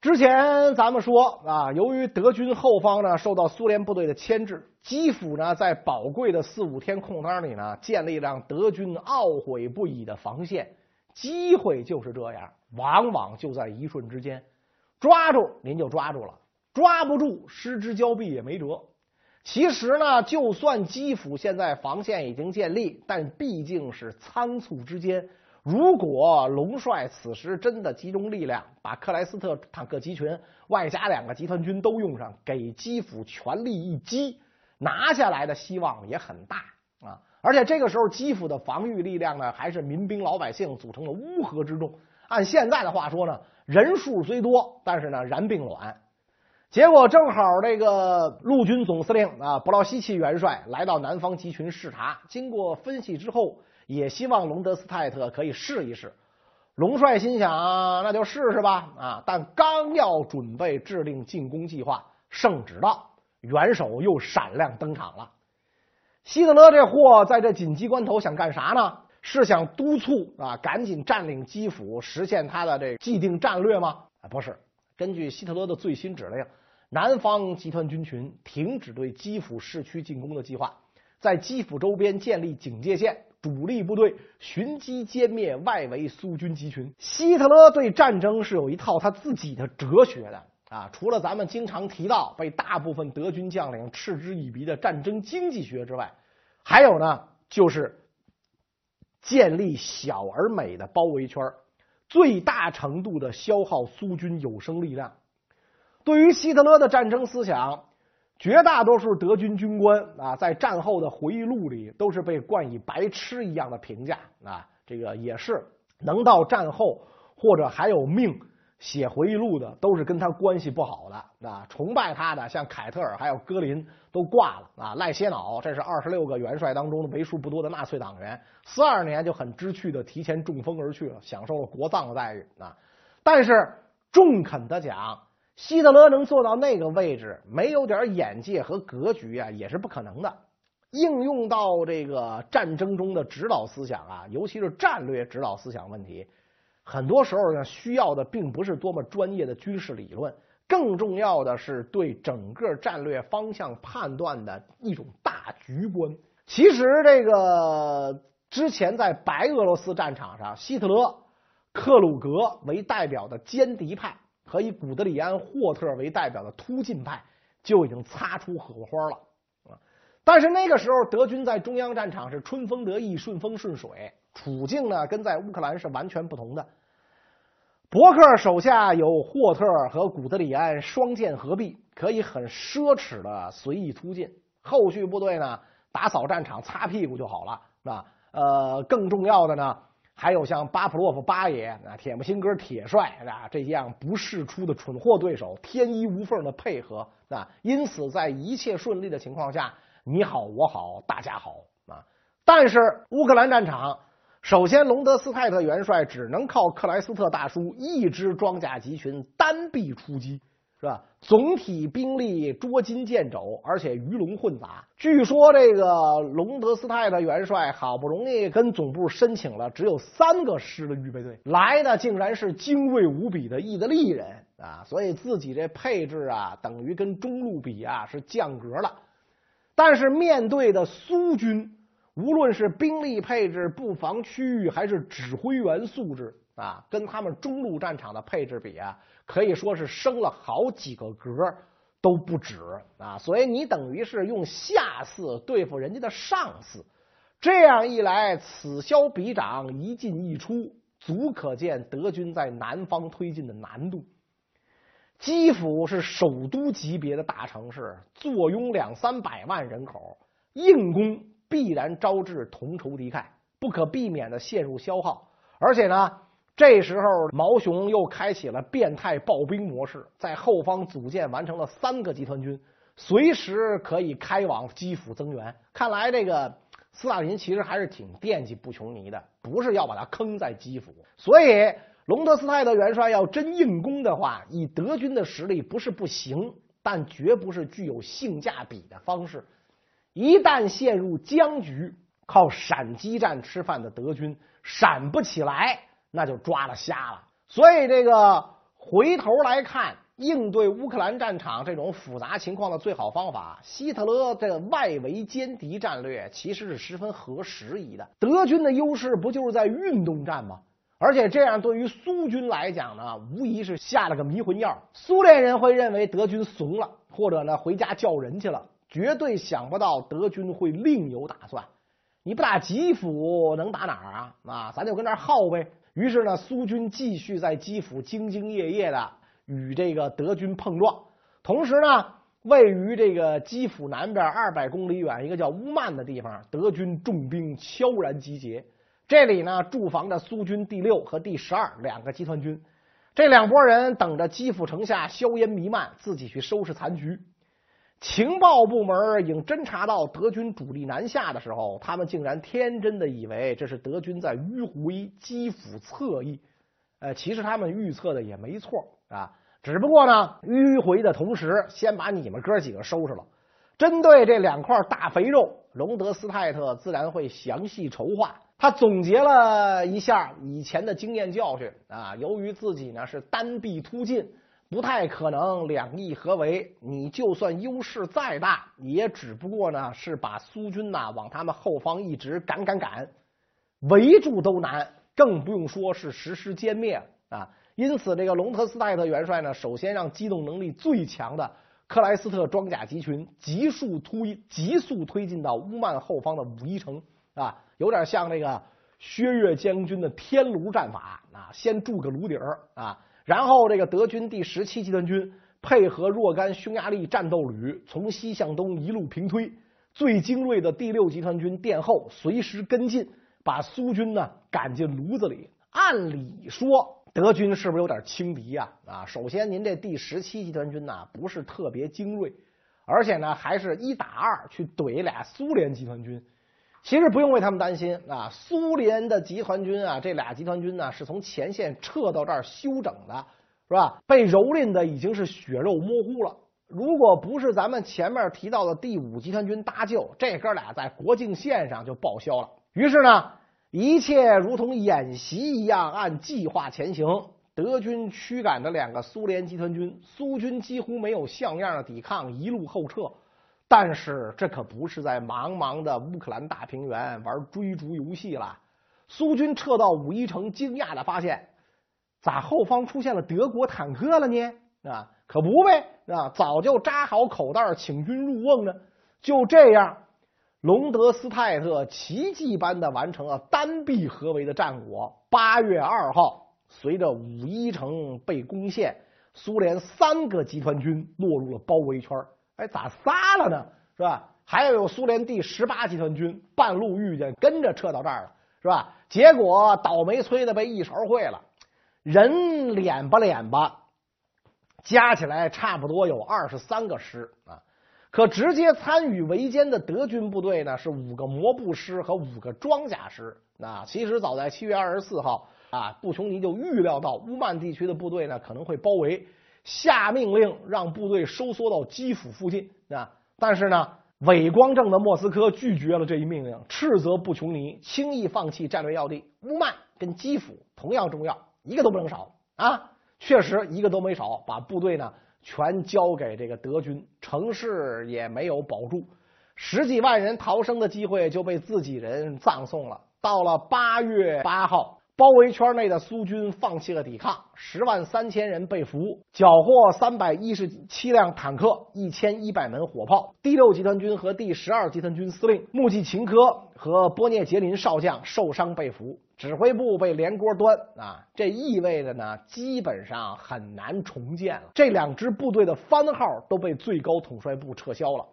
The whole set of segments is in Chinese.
之前咱们说啊，由于德军后方呢受到苏联部队的牵制，基辅呢在宝贵的四五天空当里呢建立让德军懊悔不已的防线。机会就是这样，往往就在一瞬之间，抓住您就抓住了，抓不住失之交臂也没辙。其实呢，就算基辅现在防线已经建立，但毕竟是仓促之间。如果龙帅此时真的集中力量，把克莱斯特坦克集群外加两个集团军都用上，给基辅全力一击，拿下来的希望也很大啊！而且这个时候，基辅的防御力量呢，还是民兵老百姓组成的乌合之众。按现在的话说呢，人数虽多，但是呢，然并卵。结果正好这个陆军总司令啊，布劳希奇元帅来到南方集群视察，经过分析之后。也希望隆德斯泰特可以试一试。龙帅心想，那就试试吧。啊！但刚要准备制定进攻计划，圣旨到，元首又闪亮登场了。希特勒这货在这紧急关头想干啥呢？是想督促啊，赶紧占领基辅，实现他的这既定战略吗？啊，不是。根据希特勒的最新指令，南方集团军群停止对基辅市区进攻的计划，在基辅周边建立警戒线。主力部队寻机歼灭外围苏军集群。希特勒对战争是有一套他自己的哲学的啊，除了咱们经常提到被大部分德军将领嗤之以鼻的战争经济学之外，还有呢，就是建立小而美的包围圈，最大程度的消耗苏军有生力量。对于希特勒的战争思想。绝大多数德军军官啊，在战后的回忆录里都是被冠以白痴一样的评价啊。这个也是能到战后或者还有命写回忆录的，都是跟他关系不好的啊。崇拜他的像凯特尔还有戈林都挂了啊。赖歇瑙这是二十六个元帅当中的为数不多的纳粹党员，四二年就很知趣的提前中风而去了，享受了国葬的待遇啊。但是中肯的讲。希特勒能做到那个位置，没有点眼界和格局啊，也是不可能的。应用到这个战争中的指导思想啊，尤其是战略指导思想问题，很多时候呢，需要的并不是多么专业的军事理论，更重要的是对整个战略方向判断的一种大局观。其实，这个之前在白俄罗斯战场上，希特勒、克鲁格为代表的歼敌派。和以古德里安·霍特为代表的突进派就已经擦出火花了啊！但是那个时候，德军在中央战场是春风得意、顺风顺水，处境呢跟在乌克兰是完全不同的。伯克手下有霍特和古德里安双剑合璧，可以很奢侈的随意突进，后续部队呢打扫战场、擦屁股就好了啊！呃，更重要的呢。还有像巴甫洛夫八爷啊、铁木辛哥铁帅啊这样不世出的蠢货对手，天衣无缝的配合啊，因此在一切顺利的情况下，你好我好大家好啊。但是乌克兰战场，首先隆德斯泰特元帅只能靠克莱斯特大叔一支装甲集群单臂出击。是吧？总体兵力捉襟见肘，而且鱼龙混杂。据说这个隆德斯泰的元帅好不容易跟总部申请了只有三个师的预备队，来的竟然是精锐无比的意大利人啊！所以自己这配置啊，等于跟中路比啊是降格了。但是面对的苏军，无论是兵力配置、布防区域，还是指挥员素质啊，跟他们中路战场的配置比啊。可以说是升了好几个格都不止啊！所以你等于是用下四对付人家的上四，这样一来此消彼长，一进一出，足可见德军在南方推进的难度。基辅是首都级别的大城市，坐拥两三百万人口，硬攻必然招致同仇敌忾，不可避免的陷入消耗，而且呢。这时候，毛雄又开启了变态暴兵模式，在后方组建完成了三个集团军，随时可以开往基辅增援。看来这个斯大林其实还是挺惦记布琼尼的，不是要把他坑在基辅。所以，隆德斯泰德元帅要真硬攻的话，以德军的实力不是不行，但绝不是具有性价比的方式。一旦陷入僵局，靠闪击战吃饭的德军闪不起来。那就抓了瞎了，所以这个回头来看，应对乌克兰战场这种复杂情况的最好方法，希特勒的外围歼敌战略其实是十分合时宜的。德军的优势不就是在运动战吗？而且这样对于苏军来讲呢，无疑是下了个迷魂药。苏联人会认为德军怂了，或者呢回家叫人去了，绝对想不到德军会另有打算。你不打基辅，能打哪儿啊？啊，咱就跟那儿耗呗。于是呢，苏军继续在基辅兢兢业业的与这个德军碰撞。同时呢，位于这个基辅南边二百公里远一个叫乌曼的地方，德军重兵悄然集结。这里呢，驻防着苏军第六和第十二两个集团军。这两拨人等着基辅城下硝烟弥漫，自己去收拾残局。情报部门已侦察到德军主力南下的时候，他们竟然天真的以为这是德军在迂回基辅侧翼。呃，其实他们预测的也没错啊，只不过呢，迂回的同时，先把你们哥几个收拾了。针对这两块大肥肉，隆德斯泰特自然会详细筹划。他总结了一下以前的经验教训啊，由于自己呢是单臂突进。不太可能两翼合围，你就算优势再大，也只不过呢是把苏军呐往他们后方一直赶赶赶，围住都难，更不用说是实施歼灭啊！因此，这个隆特斯泰特元帅呢，首先让机动能力最强的克莱斯特装甲集群急速推急速推进到乌曼后方的五一城啊，有点像那个薛岳将军的天炉战法啊，先筑个炉底啊。然后，这个德军第十七集团军配合若干匈牙利战斗旅，从西向东一路平推。最精锐的第六集团军殿后，随时跟进，把苏军呢赶进炉子里。按理说，德军是不是有点轻敌呀？啊，首先，您这第十七集团军呢不是特别精锐，而且呢还是一打二去怼俩苏联集团军。其实不用为他们担心啊，苏联的集团军啊，这俩集团军呢是从前线撤到这儿休整的，是吧？被蹂躏的已经是血肉模糊了。如果不是咱们前面提到的第五集团军搭救，这哥俩在国境线上就报销了。于是呢，一切如同演习一样，按计划前行。德军驱赶的两个苏联集团军，苏军几乎没有像样的抵抗，一路后撤。但是这可不是在茫茫的乌克兰大平原玩追逐游戏了。苏军撤到五一城，惊讶的发现，咋后方出现了德国坦克了呢？啊，可不呗，啊，早就扎好口袋请军入瓮呢。就这样，隆德斯泰特奇迹般的完成了单臂合围的战果。八月二号，随着五一城被攻陷，苏联三个集团军落入了包围圈。哎，咋仨了呢？是吧？还有苏联第十八集团军半路遇见，跟着撤到这儿了，是吧？结果倒霉催的被一勺烩了，人脸吧脸吧，加起来差不多有二十三个师啊。可直接参与围歼的德军部队呢，是五个摩步师和五个装甲师。啊其实早在七月二十四号啊，布琼尼就预料到乌曼地区的部队呢可能会包围。下命令让部队收缩到基辅附近啊！但是呢，伪光正的莫斯科拒绝了这一命令，斥责布琼尼轻易放弃战略要地。乌曼跟基辅同样重要，一个都不能少啊！确实一个都没少，把部队呢全交给这个德军，城市也没有保住，十几万人逃生的机会就被自己人葬送了。到了八月八号。包围圈内的苏军放弃了抵抗，十万三千人被俘，缴获三百一十七辆坦克、一千一百门火炮。第六集团军和第十二集团军司令穆季琴科和波涅杰林少将受伤被俘，指挥部被连锅端啊！这意味着呢，基本上很难重建了。这两支部队的番号都被最高统帅部撤销了，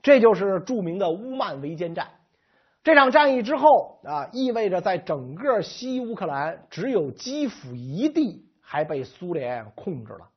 这就是著名的乌曼围歼战。这场战役之后啊，意味着在整个西乌克兰只有基辅一地还被苏联控制了。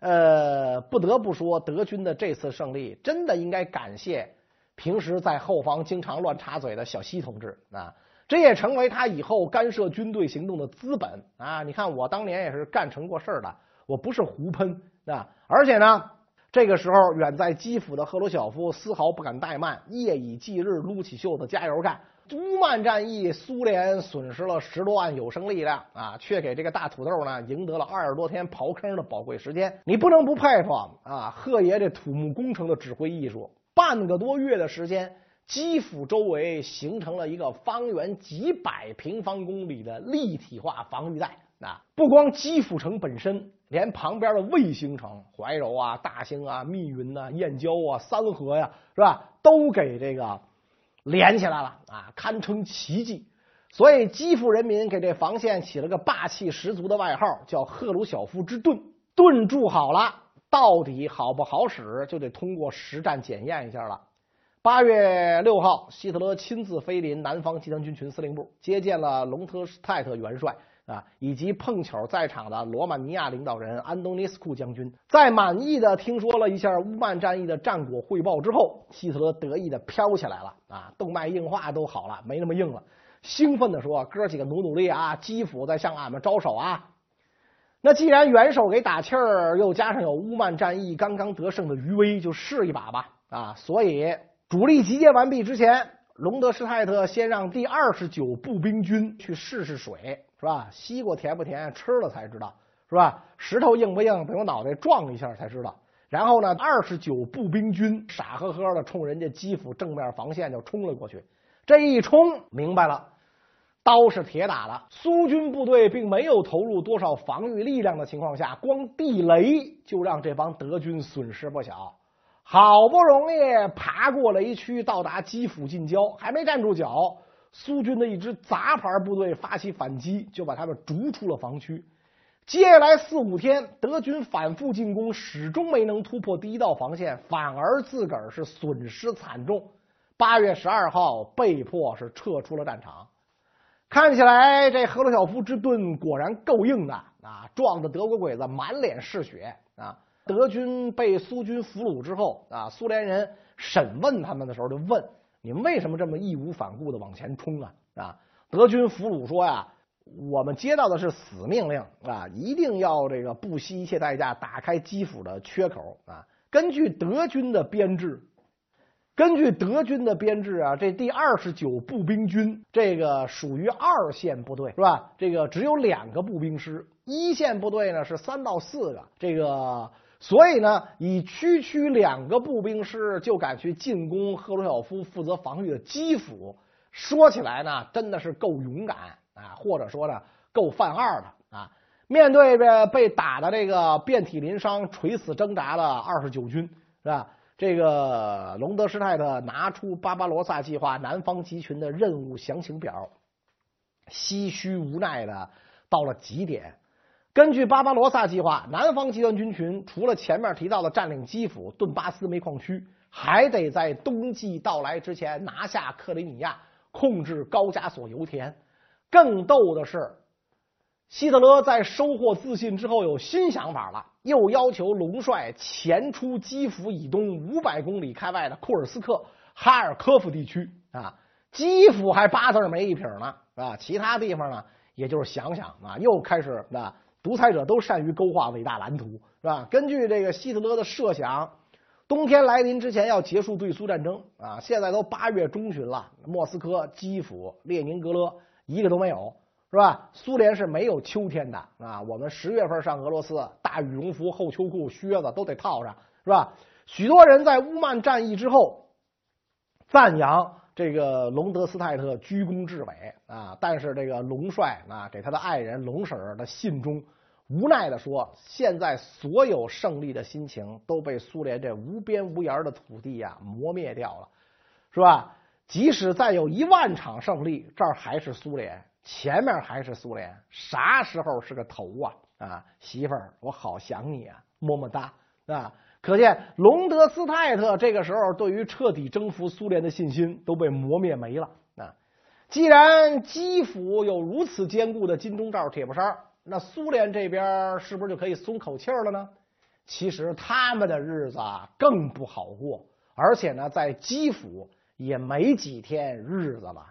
呃，不得不说，德军的这次胜利真的应该感谢平时在后方经常乱插嘴的小西同志啊，这也成为他以后干涉军队行动的资本啊。你看，我当年也是干成过事儿的，我不是胡喷啊，而且呢。这个时候，远在基辅的赫鲁晓夫丝毫不敢怠慢，夜以继日撸起袖子加油干。乌曼战役，苏联损失了十多万有生力量啊，却给这个大土豆呢赢得了二十多天刨坑的宝贵时间。你不能不佩服啊，贺爷这土木工程的指挥艺术。半个多月的时间，基辅周围形成了一个方圆几百平方公里的立体化防御带。啊，不光基辅城本身，连旁边的卫星城怀柔啊、大兴啊、密云啊、燕郊啊、三河呀，是吧？都给这个连起来了啊，堪称奇迹。所以基辅人民给这防线起了个霸气十足的外号，叫赫鲁晓夫之盾。盾筑好了，到底好不好使，就得通过实战检验一下了。八月六号，希特勒亲自飞临南方集团军群司令部，接见了隆特施泰特元帅。啊，以及碰巧在场的罗马尼亚领导人安东尼斯库将军，在满意的听说了一下乌曼战役的战果汇报之后，希特勒得意的飘起来了啊，动脉硬化都好了，没那么硬了，兴奋的说：“哥几个努努力啊，基辅在向俺们招手啊！”那既然元首给打气儿，又加上有乌曼战役刚刚得胜的余威，就试一把吧啊！所以主力集结完毕之前，隆德施泰特先让第二十九步兵军去试试水。是吧？西瓜甜不甜？吃了才知道，是吧？石头硬不硬？得用脑袋撞一下才知道。然后呢，二十九步兵军傻呵呵的冲人家基辅正面防线就冲了过去。这一冲，明白了，刀是铁打的。苏军部队并没有投入多少防御力量的情况下，光地雷就让这帮德军损失不小。好不容易爬过雷区，到达基辅近郊，还没站住脚。苏军的一支杂牌部队发起反击，就把他们逐出了防区。接下来四五天，德军反复进攻，始终没能突破第一道防线，反而自个儿是损失惨重。八月十二号，被迫是撤出了战场。看起来这赫鲁晓夫之盾果然够硬的啊！撞的德国鬼子满脸是血啊！德军被苏军俘虏之后啊，苏联人审问他们的时候就问。你们为什么这么义无反顾的往前冲啊？啊，德军俘虏说呀，我们接到的是死命令啊，一定要这个不惜一切代价打开基辅的缺口啊。根据德军的编制，根据德军的编制啊，这第二十九步兵军这个属于二线部队是吧？这个只有两个步兵师，一线部队呢是三到四个，这个。所以呢，以区区两个步兵师就敢去进攻赫鲁晓夫负责防御的基辅，说起来呢，真的是够勇敢啊，或者说呢，够犯二的啊。面对着被打的这个遍体鳞伤、垂死挣扎的二十九军，是吧？这个隆德施泰特拿出巴巴罗萨计划南方集群的任务详情表，唏嘘无奈的到了极点。根据巴巴罗萨计划，南方集团军群除了前面提到的占领基辅、顿巴斯煤矿区，还得在冬季到来之前拿下克里米亚，控制高加索油田。更逗的是，希特勒在收获自信之后有新想法了，又要求龙帅前出基辅以东五百公里开外的库尔斯克、哈尔科夫地区啊。基辅还八字没一撇呢，啊，其他地方呢，也就是想想啊，又开始啊。独裁者都善于勾画伟大蓝图，是吧？根据这个希特勒的设想，冬天来临之前要结束对苏战争啊！现在都八月中旬了，莫斯科、基辅、列宁格勒一个都没有，是吧？苏联是没有秋天的啊！我们十月份上俄罗斯，大羽绒服、厚秋裤、靴子都得套上，是吧？许多人在乌曼战役之后赞扬这个隆德斯泰特居功至伟啊，但是这个龙帅啊，给他的爱人龙婶的信中。无奈的说，现在所有胜利的心情都被苏联这无边无沿的土地呀磨灭掉了，是吧？即使再有一万场胜利，这儿还是苏联，前面还是苏联，啥时候是个头啊？啊，媳妇儿，我好想你啊，么么哒啊！可见隆德斯泰特这个时候对于彻底征服苏联的信心都被磨灭没了啊！既然基辅有如此坚固的金钟罩铁布衫。那苏联这边是不是就可以松口气了呢？其实他们的日子啊更不好过，而且呢，在基辅也没几天日子了。